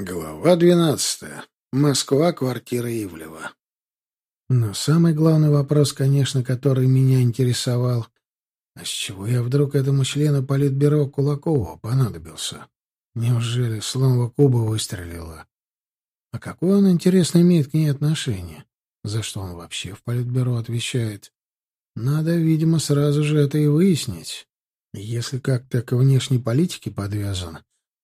Глава двенадцатая. Москва, квартира Ивлева. Но самый главный вопрос, конечно, который меня интересовал, а с чего я вдруг этому члену политбюро Кулакову понадобился? Неужели слово Куба выстрелило? А какое он, интересно, имеет к ней отношение? За что он вообще в политбюро отвечает? Надо, видимо, сразу же это и выяснить. Если как-то к внешней политике подвязан,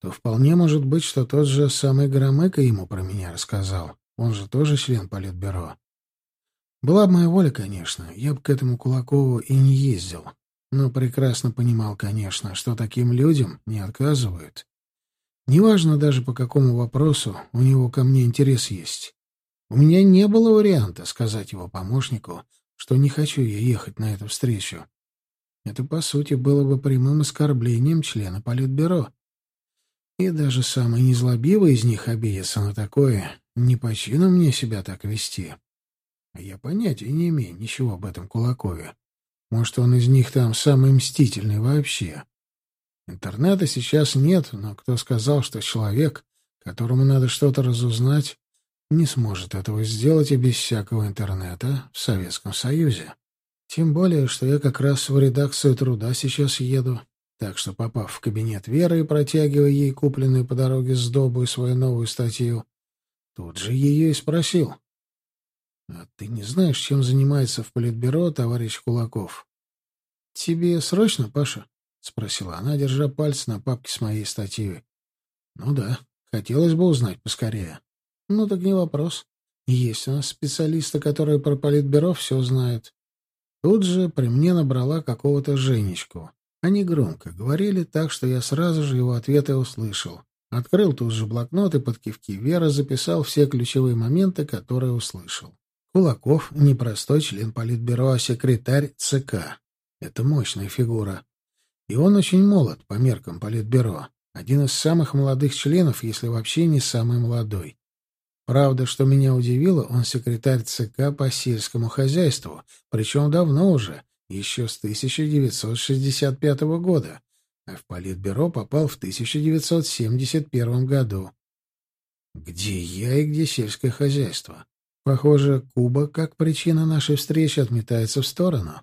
то вполне может быть, что тот же самый Громыко ему про меня рассказал. Он же тоже член Политбюро. Была бы моя воля, конечно, я бы к этому Кулакову и не ездил. Но прекрасно понимал, конечно, что таким людям не отказывают. Неважно даже по какому вопросу у него ко мне интерес есть. У меня не было варианта сказать его помощнику, что не хочу я ехать на эту встречу. Это, по сути, было бы прямым оскорблением члена Политбюро. И даже самый незлобивый из них обидится на такое. Не по чину мне себя так вести. А я понятия не имею ничего об этом Кулакове. Может, он из них там самый мстительный вообще. Интернета сейчас нет, но кто сказал, что человек, которому надо что-то разузнать, не сможет этого сделать и без всякого интернета в Советском Союзе? Тем более, что я как раз в редакцию труда сейчас еду. Так что, попав в кабинет Веры и протягивая ей купленную по дороге сдобу и свою новую статью, тут же ее и спросил. — А ты не знаешь, чем занимается в политбюро товарищ Кулаков? — Тебе срочно, Паша? — спросила она, держа пальцы на папке с моей статьей. — Ну да, хотелось бы узнать поскорее. — Ну так не вопрос. Есть у нас специалисты, которые про политбюро все знают. Тут же при мне набрала какого-то Женечку. Они громко говорили так, что я сразу же его ответы услышал. Открыл тут же блокнот и под кивки Вера записал все ключевые моменты, которые услышал. Кулаков — не простой член политбюро, а секретарь ЦК. Это мощная фигура. И он очень молод по меркам политбюро. Один из самых молодых членов, если вообще не самый молодой. Правда, что меня удивило, он секретарь ЦК по сельскому хозяйству, причем давно уже, еще с 1965 года, а в Политбюро попал в 1971 году. Где я и где сельское хозяйство? Похоже, Куба, как причина нашей встречи, отметается в сторону.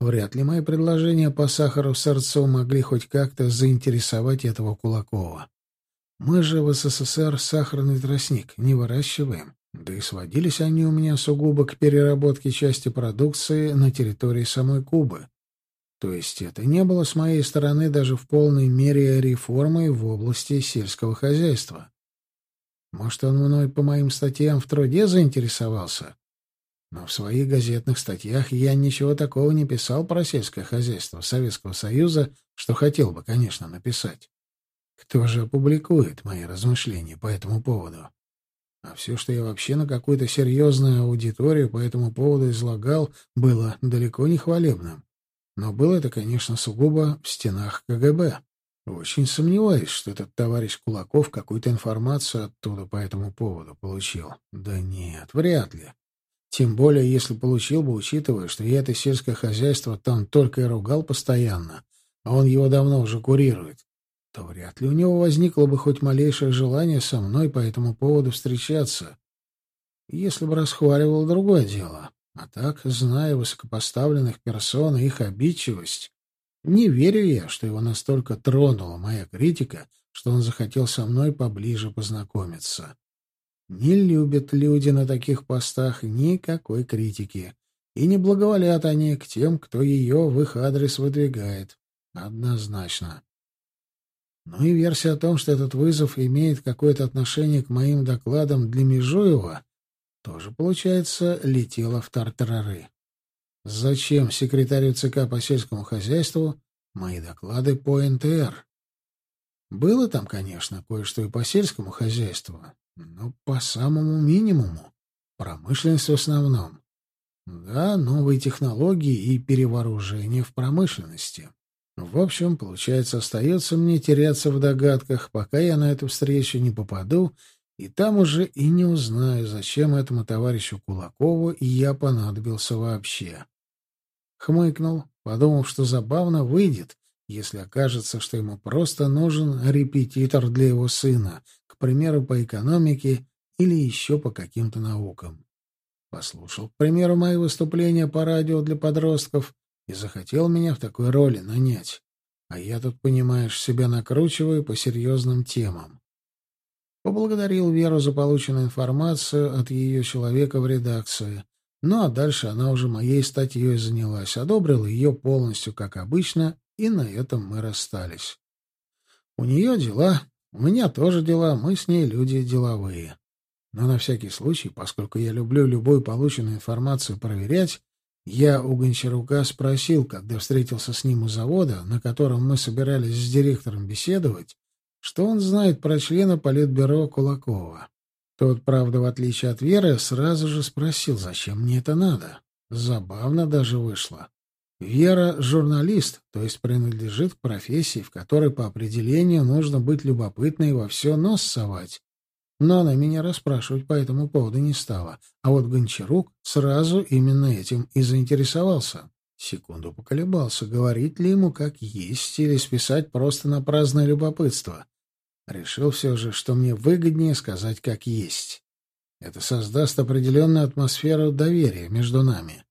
Вряд ли мои предложения по сахару сорцу могли хоть как-то заинтересовать этого Кулакова. Мы же в СССР сахарный тростник не выращиваем. Да и сводились они у меня сугубо к переработке части продукции на территории самой Кубы. То есть это не было с моей стороны даже в полной мере реформой в области сельского хозяйства. Может, он мной по моим статьям в труде заинтересовался? Но в своих газетных статьях я ничего такого не писал про сельское хозяйство Советского Союза, что хотел бы, конечно, написать. Кто же опубликует мои размышления по этому поводу? А все, что я вообще на какую-то серьезную аудиторию по этому поводу излагал, было далеко не хвалебным. Но было это, конечно, сугубо в стенах КГБ. Очень сомневаюсь, что этот товарищ Кулаков какую-то информацию оттуда по этому поводу получил. Да нет, вряд ли. Тем более, если получил бы, учитывая, что я это сельское хозяйство там только и ругал постоянно, а он его давно уже курирует то вряд ли у него возникло бы хоть малейшее желание со мной по этому поводу встречаться. Если бы расхваливал другое дело. А так, зная высокопоставленных персон и их обидчивость, не верю я, что его настолько тронула моя критика, что он захотел со мной поближе познакомиться. Не любят люди на таких постах никакой критики, и не благоволят они к тем, кто ее в их адрес выдвигает. Однозначно. Ну и версия о том, что этот вызов имеет какое-то отношение к моим докладам для Межуева, тоже, получается, летела в тартарары. Зачем секретарю ЦК по сельскому хозяйству мои доклады по НТР? Было там, конечно, кое-что и по сельскому хозяйству, но по самому минимуму. Промышленность в основном. Да, новые технологии и перевооружение в промышленности. В общем, получается, остается мне теряться в догадках, пока я на эту встречу не попаду, и там уже и не узнаю, зачем этому товарищу Кулакову я понадобился вообще. Хмыкнул, подумав, что забавно выйдет, если окажется, что ему просто нужен репетитор для его сына, к примеру, по экономике или еще по каким-то наукам. Послушал, к примеру, мои выступления по радио для подростков и захотел меня в такой роли нанять. А я тут, понимаешь, себя накручиваю по серьезным темам. Поблагодарил Веру за полученную информацию от ее человека в редакции. Ну а дальше она уже моей статьей занялась, одобрила ее полностью, как обычно, и на этом мы расстались. У нее дела, у меня тоже дела, мы с ней люди деловые. Но на всякий случай, поскольку я люблю любую полученную информацию проверять, я у Гончарука спросил, когда встретился с ним у завода, на котором мы собирались с директором беседовать, что он знает про члена политбюро Кулакова. Тот, правда, в отличие от Веры, сразу же спросил, зачем мне это надо. Забавно даже вышло. Вера — журналист, то есть принадлежит к профессии, в которой по определению нужно быть любопытной и во все нос совать. Но она меня расспрашивать по этому поводу не стала. А вот Гончарук сразу именно этим и заинтересовался. Секунду поколебался, говорить ли ему как есть или списать просто на праздное любопытство. Решил все же, что мне выгоднее сказать как есть. Это создаст определенную атмосферу доверия между нами.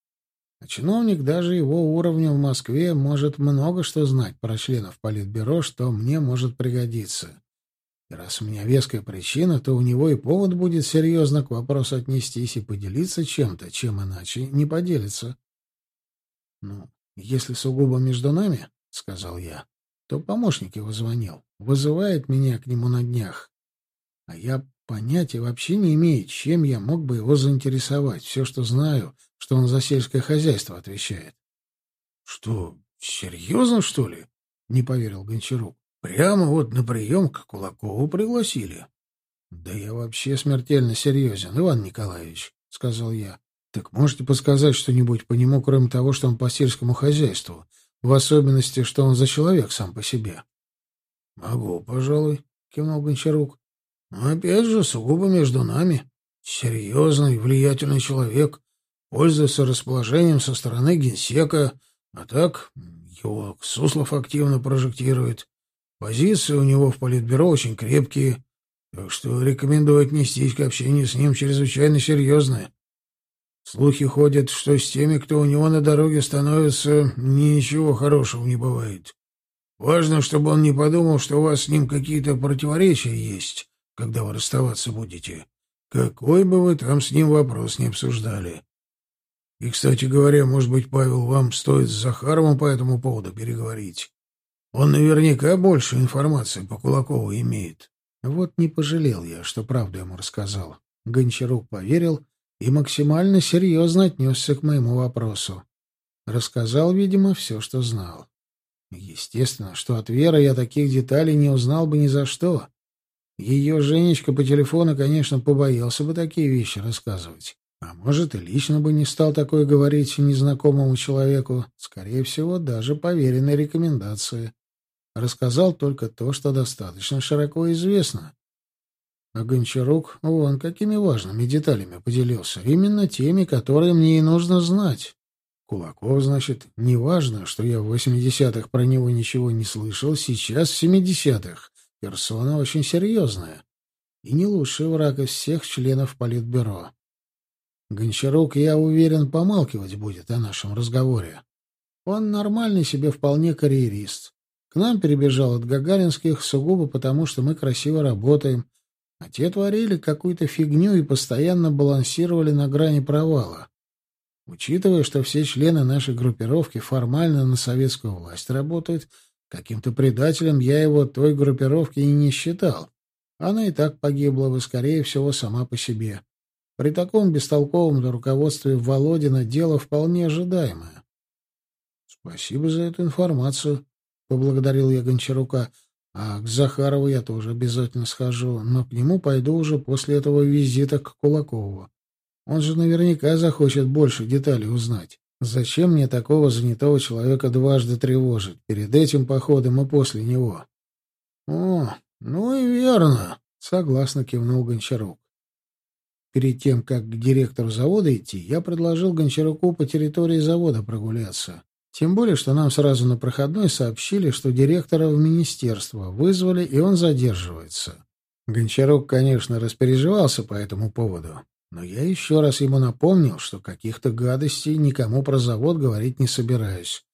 А чиновник даже его уровня в Москве может много что знать про членов Политбюро, что мне может пригодиться. Раз у меня веская причина, то у него и повод будет серьезно к вопросу отнестись и поделиться чем-то, чем иначе не поделится. — Ну, если сугубо между нами, — сказал я, — то помощник его звонил вызывает меня к нему на днях. А я понятия вообще не имею, чем я мог бы его заинтересовать. Все, что знаю, что он за сельское хозяйство отвечает. — Что, серьезно, что ли? — не поверил Гончарук. — Прямо вот на прием к Кулакову пригласили. — Да я вообще смертельно серьезен, Иван Николаевич, — сказал я. — Так можете подсказать что-нибудь по нему, кроме того, что он по сельскому хозяйству, в особенности, что он за человек сам по себе? — Могу, пожалуй, — кивнул Гончарук. — Но опять же, сугубо между нами. Серьезный, влиятельный человек, пользуется расположением со стороны генсека, а так его Суслов активно прожектирует. Позиции у него в политбюро очень крепкие, так что рекомендую отнестись к общению с ним чрезвычайно серьезно. Слухи ходят, что с теми, кто у него на дороге становится, ничего хорошего не бывает. Важно, чтобы он не подумал, что у вас с ним какие-то противоречия есть, когда вы расставаться будете. Какой бы вы там с ним вопрос не обсуждали. И, кстати говоря, может быть, Павел, вам стоит с Захаровым по этому поводу переговорить. Он наверняка больше информации по Кулакову имеет. Вот не пожалел я, что правду ему рассказал. Гончарук поверил и максимально серьезно отнесся к моему вопросу. Рассказал, видимо, все, что знал. Естественно, что от Веры я таких деталей не узнал бы ни за что. Ее Женечка по телефону, конечно, побоялся бы такие вещи рассказывать. А может, и лично бы не стал такое говорить незнакомому человеку, скорее всего, даже по веренной рекомендации. Рассказал только то, что достаточно широко известно. А Гончарук вон какими важными деталями поделился, именно теми, которые мне и нужно знать. Кулаков, значит, неважно, что я в восьмидесятых про него ничего не слышал, сейчас в семидесятых. Персона очень серьезная. И не лучший враг из всех членов Политбюро. Гончарук, я уверен, помалкивать будет о нашем разговоре. Он нормальный себе вполне карьерист. К нам перебежал от гагаринских сугубо потому, что мы красиво работаем, а те творили какую-то фигню и постоянно балансировали на грани провала. Учитывая, что все члены нашей группировки формально на советскую власть работают, каким-то предателем я его той группировки и не считал. Она и так погибла бы, скорее всего, сама по себе. При таком бестолковом руководстве Володина дело вполне ожидаемое. — Спасибо за эту информацию, — поблагодарил я Гончарука. — А к Захарову я тоже обязательно схожу, но к нему пойду уже после этого визита к Кулакову. Он же наверняка захочет больше деталей узнать. Зачем мне такого занятого человека дважды тревожить, перед этим походом и после него? — О, ну и верно, — согласно кивнул Гончарук. Перед тем, как к директору завода идти, я предложил Гончаруку по территории завода прогуляться. Тем более, что нам сразу на проходной сообщили, что директора в министерство вызвали, и он задерживается. Гончарук, конечно, распереживался по этому поводу, но я еще раз ему напомнил, что каких-то гадостей никому про завод говорить не собираюсь,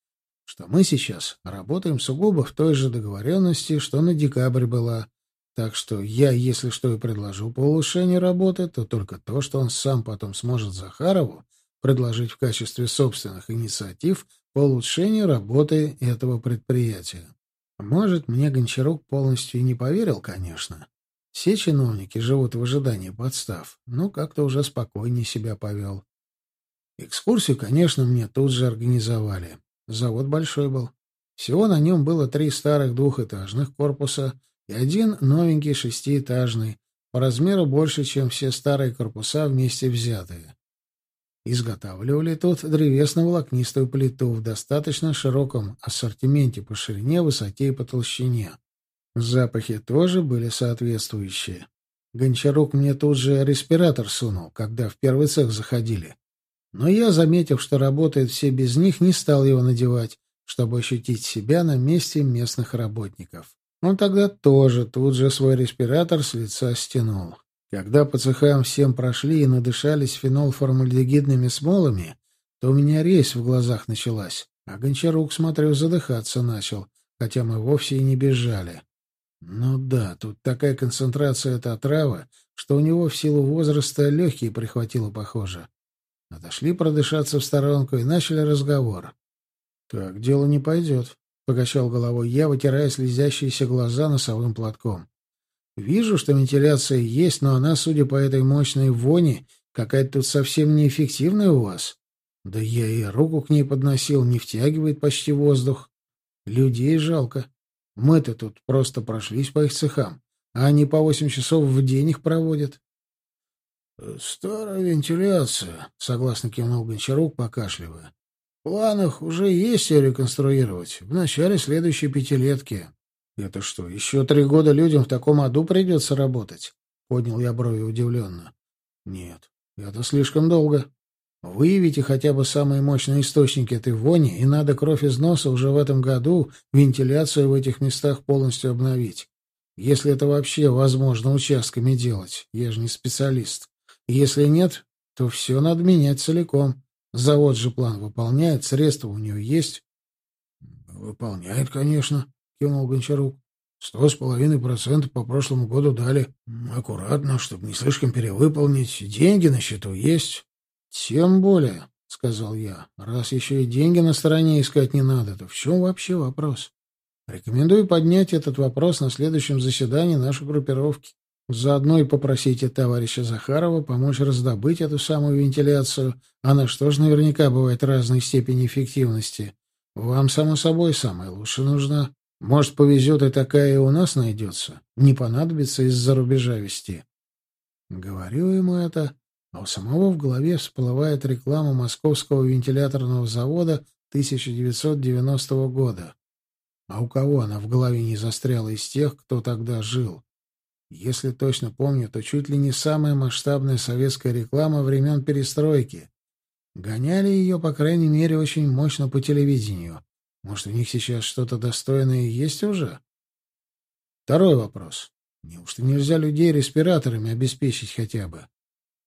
что мы сейчас работаем сугубо в той же договоренности, что на декабрь была, так что я, если что и предложу по улучшению работы, то только то, что он сам потом сможет Захарову предложить в качестве собственных инициатив по улучшению работы этого предприятия. Может, мне Гончарук полностью и не поверил, конечно. Все чиновники живут в ожидании подстав, но как-то уже спокойнее себя повел. Экскурсию, конечно, мне тут же организовали. Завод большой был. Всего на нем было три старых двухэтажных корпуса и один новенький шестиэтажный, по размеру больше, чем все старые корпуса вместе взятые. Изготавливали тут древесно-волокнистую плиту в достаточно широком ассортименте по ширине, высоте и по толщине. Запахи тоже были соответствующие. Гончарук мне тут же респиратор сунул, когда в первый цех заходили. Но я, заметив, что работают все без них, не стал его надевать, чтобы ощутить себя на месте местных работников. Он тогда тоже тут же свой респиратор с лица стянул. Когда по цехам всем прошли и надышались фенолформальдегидными смолами, то у меня резь в глазах началась, а Гончарук, смотрю, задыхаться начал, хотя мы вовсе и не бежали. Ну да, тут такая концентрация этой отравы, что у него в силу возраста легкие прихватило, похоже. Отошли продышаться в сторонку и начали разговор. «Так дело не пойдет», — покачал головой я, вытирая слезящиеся глаза носовым платком. Вижу, что вентиляция есть, но она, судя по этой мощной вони, какая-то тут совсем неэффективная у вас. Да я и руку к ней подносил, не втягивает почти воздух. Людей жалко. Мы-то тут просто прошлись по их цехам, а они по восемь часов в день их проводят. — Старая вентиляция, — согласно кивнул Гончарук, покашливая. — В планах уже есть ее реконструировать в начале следующей пятилетки. «Это что, еще три года людям в таком аду придется работать?» — поднял я брови удивленно. «Нет, это слишком долго. Выявите хотя бы самые мощные источники этой вони, и надо кровь из носа уже в этом году вентиляцию в этих местах полностью обновить. Если это вообще возможно участками делать, я же не специалист. Если нет, то все надо менять целиком. Завод же план выполняет, средства у него есть». «Выполняет, конечно», — кивнул Гончарук. «Сто с половиной процентов по прошлому году дали. Аккуратно, чтобы не слишком перевыполнить. Деньги на счету есть». «Тем более», — сказал я, — «раз еще и деньги на стороне искать не надо, то в чем вообще вопрос? Рекомендую поднять этот вопрос на следующем заседании нашей группировки. Заодно и попросите товарища Захарова помочь раздобыть эту самую вентиляцию. Она что ж наверняка бывает разной степени эффективности. Вам, само собой, самая лучшая нужна. Может, повезет и такая и у нас найдется. Не понадобится из-за рубежа вести. Говорю ему это, а у самого в голове всплывает реклама московского вентиляторного завода 1990 года. А у кого она в голове не застряла из тех, кто тогда жил? Если точно помню, то чуть ли не самая масштабная советская реклама времен перестройки. Гоняли ее, по крайней мере, очень мощно по телевидению. Может, у них сейчас что-то достойное есть уже? Второй вопрос. Неужто нельзя людей респираторами обеспечить хотя бы?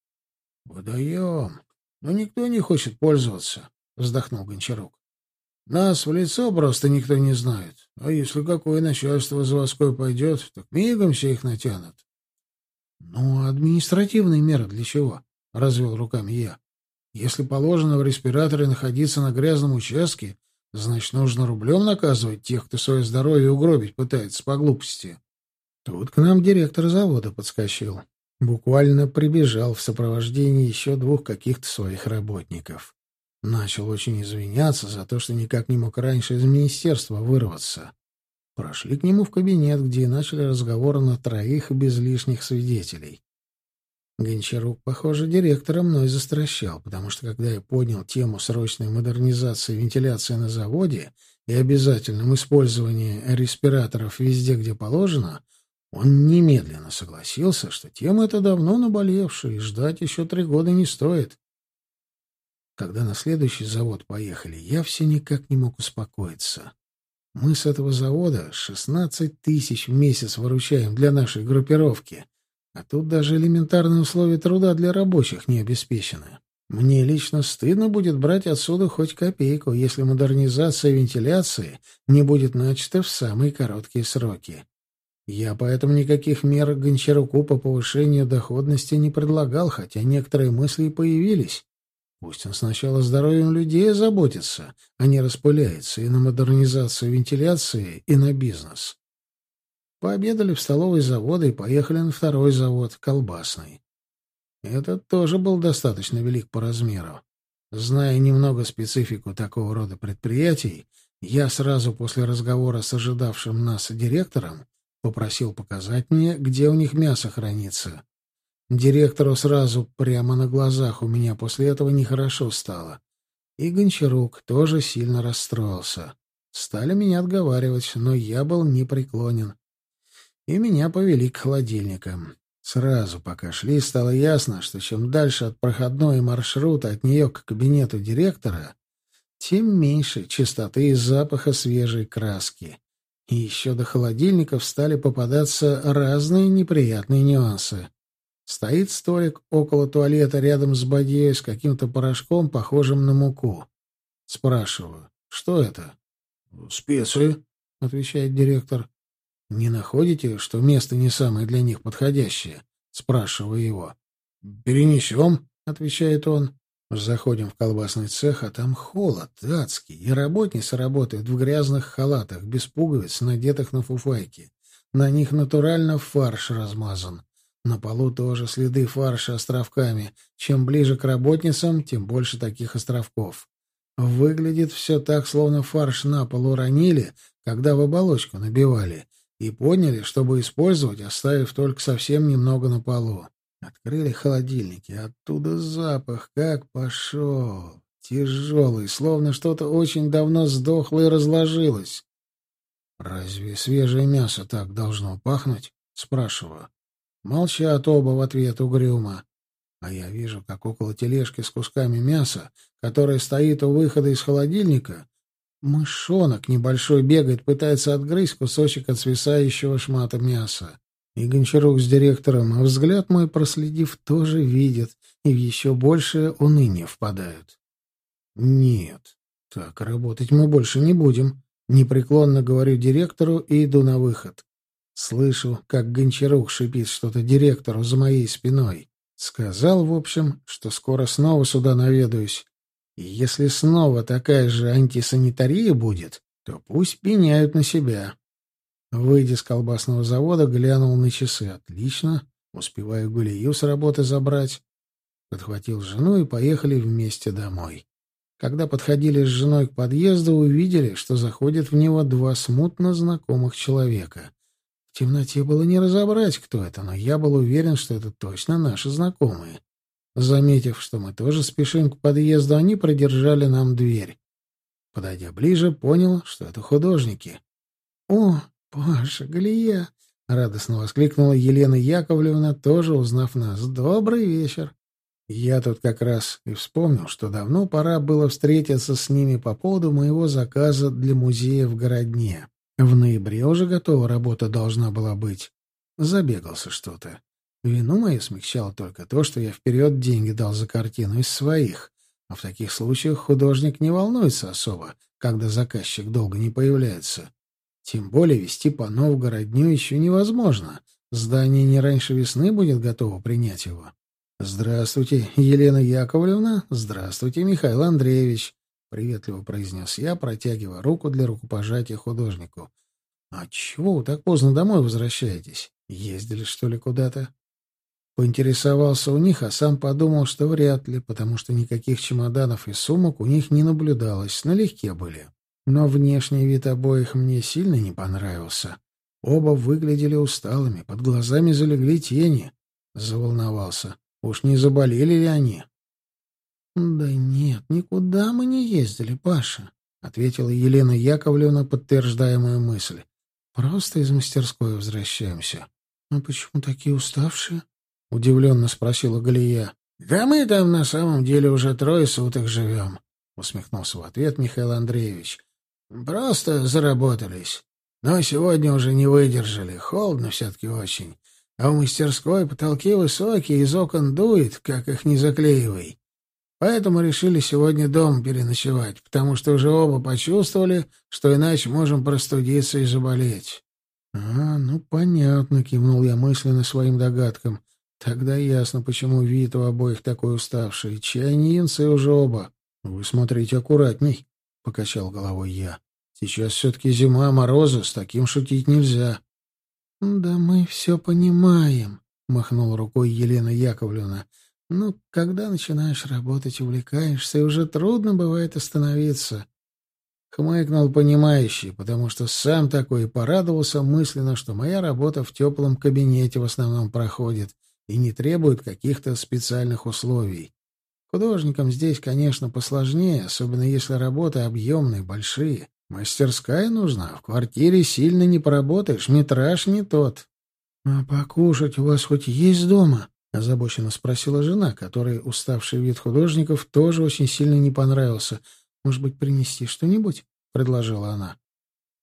— Водоем. Но никто не хочет пользоваться, — вздохнул Гончарук. — Нас в лицо просто никто не знает. А если какое начальство заводское пойдет, так мигом все их натянут. — Ну, а административные меры для чего? — развел руками я. — Если положено в респираторе находиться на грязном участке, Значит, нужно рублем наказывать тех, кто свое здоровье угробить пытается по глупости. Тут к нам директор завода подскочил. Буквально прибежал в сопровождении еще двух каких-то своих работников. Начал очень извиняться за то, что никак не мог раньше из министерства вырваться. Прошли к нему в кабинет, где начали разговор на троих без лишних свидетелей. Гончарук, похоже, директора мной застращал, потому что когда я поднял тему срочной модернизации вентиляции на заводе и обязательном использовании респираторов везде, где положено, он немедленно согласился, что тема эта давно наболевшая, и ждать еще три года не стоит. Когда на следующий завод поехали, я все никак не мог успокоиться. Мы с этого завода 16 тысяч в месяц выручаем для нашей группировки, а тут даже элементарные условия труда для рабочих не обеспечены. Мне лично стыдно будет брать отсюда хоть копейку, если модернизация вентиляции не будет начата в самые короткие сроки. Я поэтому никаких мер Гончаруку по повышению доходности не предлагал, хотя некоторые мысли и появились. Пусть он сначала здоровьем людей заботится, а не распыляется и на модернизацию вентиляции, и на бизнес. Пообедали в столовой завода и поехали на второй завод, колбасный. Этот тоже был достаточно велик по размеру. Зная немного специфику такого рода предприятий, я сразу после разговора с ожидавшим нас директором попросил показать мне, где у них мясо хранится. Директору сразу прямо на глазах у меня после этого нехорошо стало. И Гончарук тоже сильно расстроился. Стали меня отговаривать, но я был непреклонен. И меня повели к холодильникам. Сразу, пока шли, стало ясно, что чем дальше от проходной маршрута от нее к кабинету директора, тем меньше чистоты и запаха свежей краски. И еще до холодильников стали попадаться разные неприятные нюансы. Стоит столик около туалета рядом с бадьей с каким-то порошком, похожим на муку. Спрашиваю, что это? «Специи», — отвечает директор. «Не находите, что место не самое для них подходящее?» — спрашиваю его. «Перенесем», — отвечает он. Заходим в колбасный цех, а там холод, адский, и работницы работают в грязных халатах, без пуговиц, надетых на фуфайки. На них натурально фарш размазан. На полу тоже следы фарша островками. Чем ближе к работницам, тем больше таких островков. Выглядит все так, словно фарш на пол уронили, когда в оболочку набивали и поняли, чтобы использовать, оставив только совсем немного на полу. Открыли холодильники, оттуда запах как пошел. Тяжелый, словно что-то очень давно сдохло и разложилось. «Разве свежее мясо так должно пахнуть?» — спрашиваю. Молчат оба в ответ угрюмо. А я вижу, как около тележки с кусками мяса, которая стоит у выхода из холодильника, Мышонок небольшой бегает, пытается отгрызть кусочек от свисающего шмата мяса. И Гончарук с директором, а взгляд мой, проследив, тоже видят и в еще большее уныние впадают. «Нет, так работать мы больше не будем», — непреклонно говорю директору и иду на выход. Слышу, как Гончарук шипит что-то директору за моей спиной. Сказал, в общем, что скоро снова сюда наведаюсь. И если снова такая же антисанитария будет, то пусть пеняют на себя. Выйдя с колбасного завода, глянул на часы. Отлично. Успеваю Гулию с работы забрать. Подхватил жену и поехали вместе домой. Когда подходили с женой к подъезду, увидели, что заходят в него два смутно знакомых человека. В темноте было не разобрать, кто это, но я был уверен, что это точно наши знакомые. Заметив, что мы тоже спешим к подъезду, они продержали нам дверь. Подойдя ближе, понял, что это художники. «О, Паша, Галия!» — радостно воскликнула Елена Яковлевна, тоже узнав нас. «Добрый вечер!» Я тут как раз и вспомнил, что давно пора было встретиться с ними по поводу моего заказа для музея в Городне. В ноябре уже готова работа должна была быть. Забегался что-то. Вину мою смягчало только то, что я вперед деньги дал за картину из своих, а в таких случаях художник не волнуется особо, когда заказчик долго не появляется. Тем более вести панно в городню еще невозможно. Здание не раньше весны будет готово принять его. «Здравствуйте, Елена Яковлевна. Здравствуйте, Михаил Андреевич», — приветливо произнес я, протягивая руку для рукопожатия художнику. «А чего вы так поздно домой возвращаетесь? Ездили, что ли, куда-то?» Поинтересовался у них, а сам подумал, что вряд ли, потому что никаких чемоданов и сумок у них не наблюдалось, налегке были. Но внешний вид обоих мне сильно не понравился. Оба выглядели усталыми, под глазами залегли тени. Заволновался. Уж не заболели ли они? — Да нет, никуда мы не ездили, Паша, — ответила Елена Яковлевна, подтверждая мою мысль. — Просто из мастерской возвращаемся. — А почему такие уставшие? — удивленно спросила Галия. — Да мы там на самом деле уже трое суток живем, — усмехнулся в ответ Михаил Андреевич. — Просто заработались. Но сегодня уже не выдержали. Холодно все-таки очень. А в мастерской потолки высокие, из окон дует, как их не заклеивай. Поэтому решили сегодня дом переночевать, потому что уже оба почувствовали, что иначе можем простудиться и заболеть. — А, ну понятно, — кивнул я мысленно своим догадкам. Тогда ясно, почему вид у обоих такой уставший. Чайницы уже оба. — Вы смотрите аккуратней, — покачал головой я. — Сейчас все-таки зима, морозы, с таким шутить нельзя. — Да мы все понимаем, — махнула рукой Елена Яковлевна. Ну, когда начинаешь работать, увлекаешься, и уже трудно бывает остановиться. Хмыкнул понимающий, потому что сам такой порадовался мысленно, что моя работа в теплом кабинете в основном проходит и не требует каких-то специальных условий. Художникам здесь, конечно, посложнее, особенно если работы объемные, большие. Мастерская нужна, в квартире сильно не поработаешь, метраж не тот. — А покушать у вас хоть есть дома? — озабоченно спросила жена, которой уставший вид художников тоже очень сильно не понравился. «Может быть, принести что-нибудь?» — предложила она.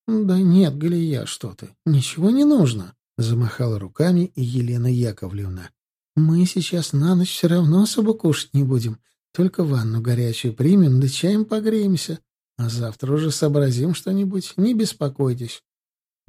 «Да нет, Галия, что ты. Ничего не нужно», — замахала руками Елена Яковлевна. «Мы сейчас на ночь все равно особо кушать не будем. Только ванну горячую примем, да чаем погреемся. А завтра уже сообразим что-нибудь. Не беспокойтесь».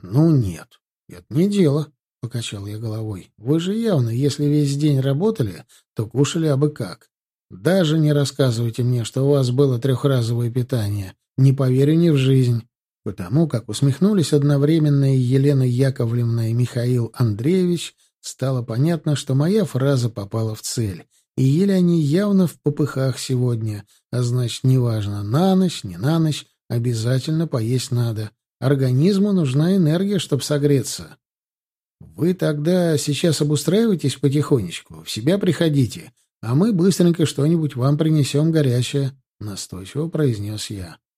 «Ну нет, это не дело», — покачал я головой. — Вы же явно, если весь день работали, то кушали абы как. Даже не рассказывайте мне, что у вас было трехразовое питание. Не поверю ни в жизнь. Потому как усмехнулись одновременно и Елена Яковлевна и Михаил Андреевич, стало понятно, что моя фраза попала в цель. И ели они явно в попыхах сегодня, а значит, неважно, на ночь, не на ночь, обязательно поесть надо. Организму нужна энергия, чтобы согреться. Вы тогда сейчас обустраивайтесь потихонечку, в себя приходите, а мы быстренько что-нибудь вам принесем горячее, — настойчиво произнес я. —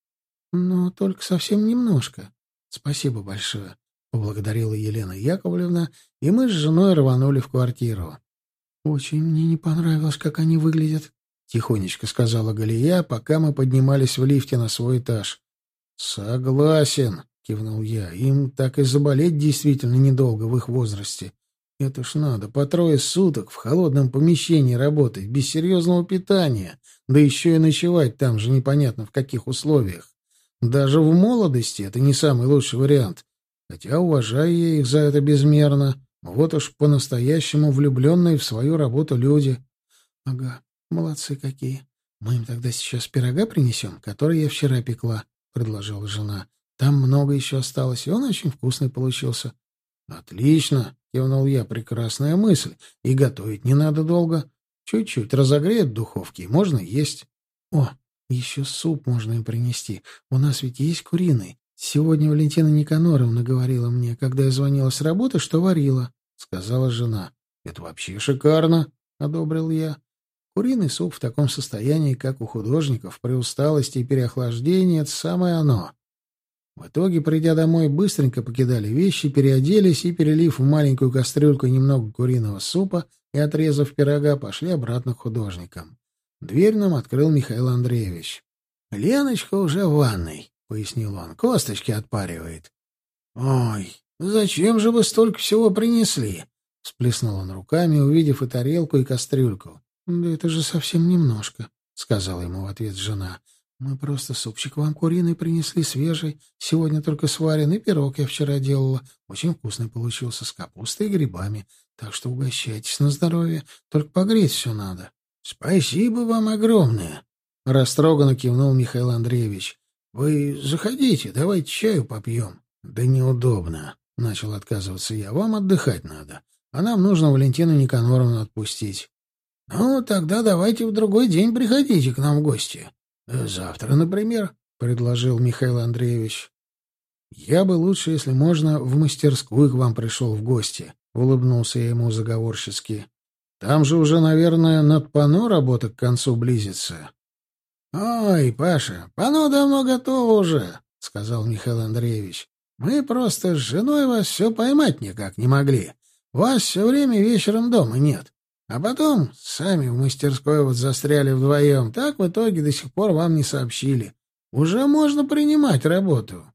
Но только совсем немножко. Спасибо большое, — поблагодарила Елена Яковлевна, и мы с женой рванули в квартиру. — Очень мне не понравилось, как они выглядят, — тихонечко сказала Галия, пока мы поднимались в лифте на свой этаж. — Согласен, — кивнул я. «Им так и заболеть действительно недолго в их возрасте. Это ж надо по трое суток в холодном помещении работать, без серьезного питания, да еще и ночевать там же непонятно в каких условиях. Даже в молодости это не самый лучший вариант. Хотя уважаю я их за это безмерно. Вот уж по-настоящему влюбленные в свою работу люди. — Ага, молодцы какие. Мы им тогда сейчас пирога принесем, который я вчера пекла, — предложила жена. Там много еще осталось, и он очень вкусный получился. — Отлично, — кивнул я, — прекрасная мысль. И готовить не надо долго. Чуть-чуть разогреет духовке, и можно есть. — О, еще суп можно им принести. У нас ведь есть куриный. Сегодня Валентина Никаноровна говорила мне, когда я звонила с работы, что варила, — сказала жена. — Это вообще шикарно, — одобрил я. Куриный суп в таком состоянии, как у художников, при усталости и переохлаждении, — это самое оно. В итоге, придя домой, быстренько покидали вещи, переоделись и, перелив в маленькую кастрюльку немного куриного супа и отрезав пирога, пошли обратно к художникам. Дверь нам открыл Михаил Андреевич. «Леночка уже в ванной», — пояснил он, — «косточки отпаривает». «Ой, зачем же вы столько всего принесли?» — сплеснул он руками, увидев и тарелку, и кастрюльку. «Да это же совсем немножко», — сказала ему в ответ жена. «Мы просто супчик вам куриный принесли, свежий. Сегодня только сваренный пирог я вчера делала. Очень вкусный получился, с капустой и грибами. Так что угощайтесь на здоровье. Только погреть все надо». «Спасибо вам огромное!» — растроганно кивнул Михаил Андреевич. «Вы заходите, давайте чаю попьем». «Да неудобно», — начал отказываться я. «Вам отдыхать надо, а нам нужно Валентину Никаноровну отпустить». «Ну, тогда давайте в другой день приходите к нам в гости. «Завтра, например», — предложил Михаил Андреевич. «Я бы лучше, если можно, в мастерскую к вам пришел в гости», — улыбнулся я ему заговорчески. «Там же уже, наверное, над пано работа к концу близится». «Ой, Паша, пано давно готово уже», — сказал Михаил Андреевич. «Мы просто с женой вас все поймать никак не могли. Вас все время вечером дома нет. А потом сами в мастерской вот застряли вдвоем. Так в итоге до сих пор вам не сообщили. Уже можно принимать работу.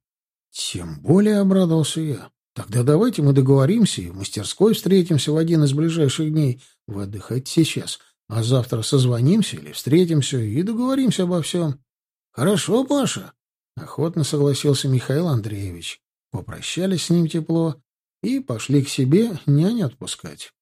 Тем более обрадовался я. Тогда давайте мы договоримся и в мастерской встретимся в один из ближайших дней. Вы отдыхайте сейчас, а завтра созвонимся или встретимся и договоримся обо всем. Хорошо, Паша. Охотно согласился Михаил Андреевич. Попрощались с ним тепло и пошли к себе няню отпускать.